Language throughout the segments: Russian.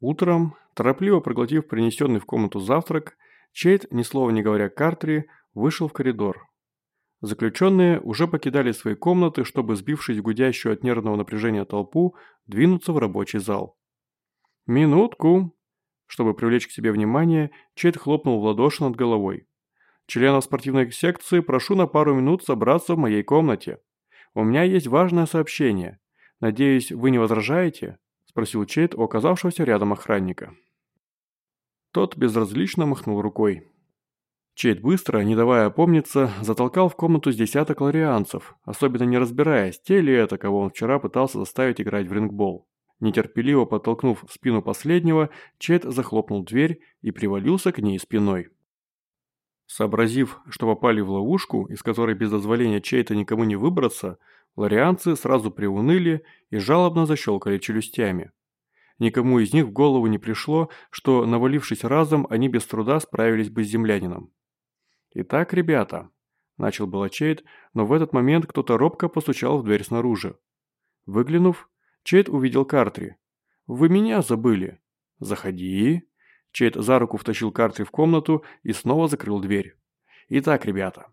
Утром, торопливо проглотив принесенный в комнату завтрак, Чейд, ни слова не говоря Картри, вышел в коридор. Заключенные уже покидали свои комнаты, чтобы, сбившись гудящую от нервного напряжения толпу, двинуться в рабочий зал. «Минутку!» Чтобы привлечь к себе внимание, Чейд хлопнул в ладоши над головой. «Членов спортивной секции прошу на пару минут собраться в моей комнате. У меня есть важное сообщение. Надеюсь, вы не возражаете?» Спросил Чейд у оказавшегося рядом охранника. Тот безразлично махнул рукой. Чейд быстро, не давая опомниться, затолкал в комнату с десяток ларианцев, особенно не разбираясь, те ли это, кого он вчера пытался заставить играть в рингбол. Нетерпеливо подтолкнув спину последнего, Чейд захлопнул дверь и привалился к ней спиной. Сообразив, что попали в ловушку, из которой без дозволения Чейта никому не выбраться, Ларианцы сразу приуныли и жалобно защелкали челюстями. Никому из них в голову не пришло, что, навалившись разом, они без труда справились бы с землянином. «Итак, ребята», – начал было Чейд, но в этот момент кто-то робко постучал в дверь снаружи. Выглянув, Чейд увидел Картри. «Вы меня забыли». «Заходи». Чейд за руку втащил Картри в комнату и снова закрыл дверь. «Итак, ребята,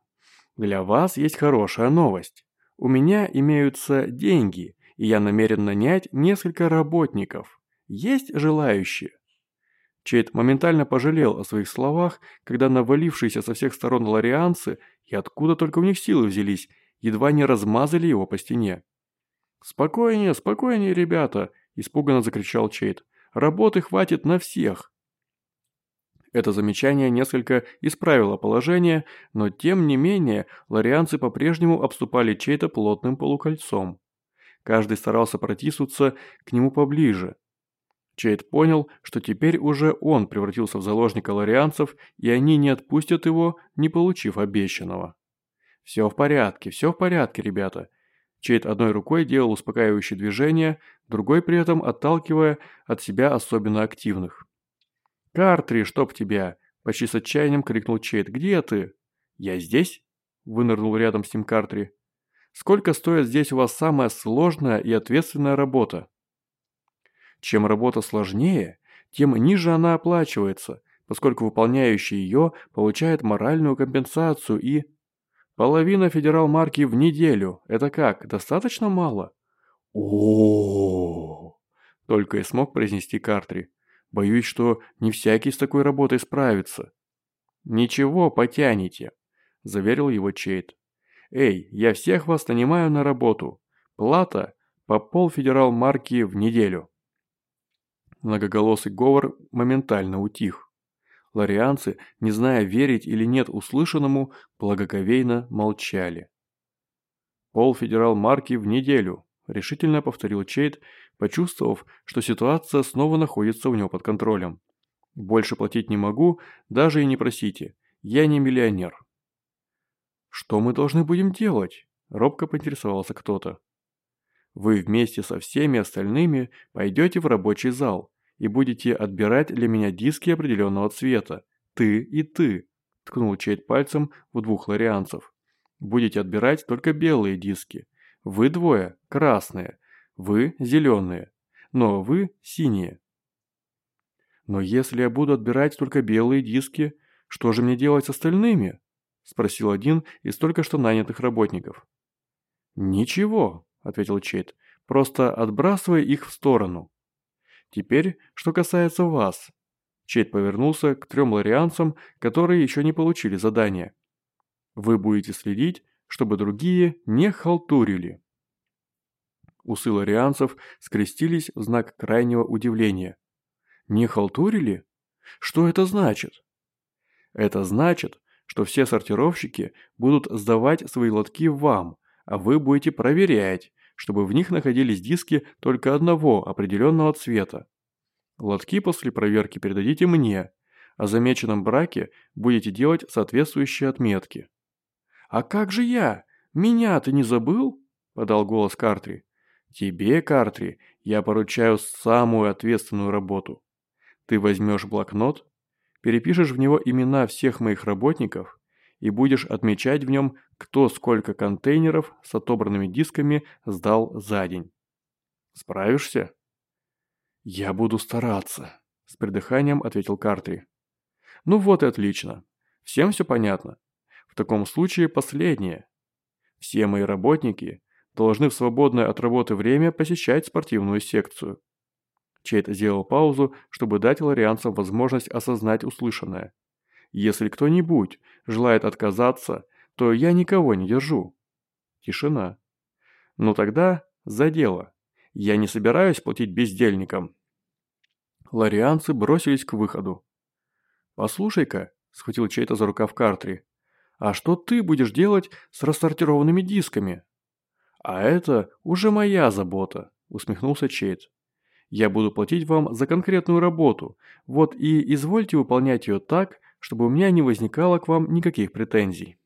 для вас есть хорошая новость. У меня имеются деньги, и я намерен нанять несколько работников. Есть желающие?» Чейд моментально пожалел о своих словах, когда навалившиеся со всех сторон ларианцы, и откуда только у них силы взялись, едва не размазали его по стене. «Спокойнее, спокойнее, ребята!» – испуганно закричал Чейд. «Работы хватит на всех!» Это замечание несколько исправило положение, но тем не менее ларианцы по-прежнему обступали чей-то плотным полукольцом. Каждый старался протиснуться к нему поближе. Чейд понял, что теперь уже он превратился в заложника ларианцев, и они не отпустят его, не получив обещанного. «Все в порядке, все в порядке, ребята». Чейд одной рукой делал успокаивающие движения, другой при этом отталкивая от себя особенно активных. «Картри, чтоб тебя!» – почти с отчаянием крикнул Чейд. «Где ты?» «Я здесь?» – вынырнул рядом с ним Картри. «Сколько стоит здесь у вас самая сложная и ответственная работа?» Чем работа сложнее, тем ниже она оплачивается, поскольку выполняющий ее получает моральную компенсацию и... Половина федерал-марки в неделю. Это как, достаточно мало? о Только и смог произнести Картри. Боюсь, что не всякий с такой работой справится». «Ничего, потянете», – заверил его Чейд. «Эй, я всех вас нанимаю на работу. Плата по полфедерал марки в неделю». Многоголосый говор моментально утих. Ларианцы, не зная, верить или нет услышанному, благоговейно молчали. Полфедерал марки в неделю», – решительно повторил Чейд, почувствовав, что ситуация снова находится у него под контролем. «Больше платить не могу, даже и не просите. Я не миллионер». «Что мы должны будем делать?» – робко поинтересовался кто-то. «Вы вместе со всеми остальными пойдете в рабочий зал и будете отбирать для меня диски определенного цвета. Ты и ты», – ткнул Чейд пальцем в двух ларианцев. «Будете отбирать только белые диски. Вы двое – красные, вы зеленые, но вы синие. Но если я буду отбирать только белые диски, что же мне делать с остальными? Спросил один из только что нанятых работников. Ничего, ответил Чейд, просто отбрасывай их в сторону. Теперь, что касается вас. Чейд повернулся к трем ларианцам, которые еще не получили задание. Вы будете следить, чтобы другие не халтурили. Усы ларианцев скрестились в знак крайнего удивления. «Не халтурили? Что это значит?» «Это значит, что все сортировщики будут сдавать свои лотки вам, а вы будете проверять, чтобы в них находились диски только одного определенного цвета. Лотки после проверки передадите мне, о замеченном браке будете делать соответствующие отметки». «А как же я? Меня ты не забыл?» – подал голос Картри. Тебе, Картри, я поручаю самую ответственную работу. Ты возьмешь блокнот, перепишешь в него имена всех моих работников и будешь отмечать в нем, кто сколько контейнеров с отобранными дисками сдал за день. Справишься? «Я буду стараться», – с придыханием ответил Картри. «Ну вот и отлично. Всем все понятно. В таком случае последнее. Все мои работники должны в свободное от работы время посещать спортивную секцию. Чейт сделал паузу, чтобы дать ларианцам возможность осознать услышанное. Если кто-нибудь желает отказаться, то я никого не держу. Тишина. Ну тогда за дело. Я не собираюсь платить бездельникам. Ларианцы бросились к выходу. «Послушай-ка», – схватил чей-то за рукав Картри, – «а что ты будешь делать с рассортированными дисками?» «А это уже моя забота», – усмехнулся Чейт. «Я буду платить вам за конкретную работу, вот и извольте выполнять ее так, чтобы у меня не возникало к вам никаких претензий».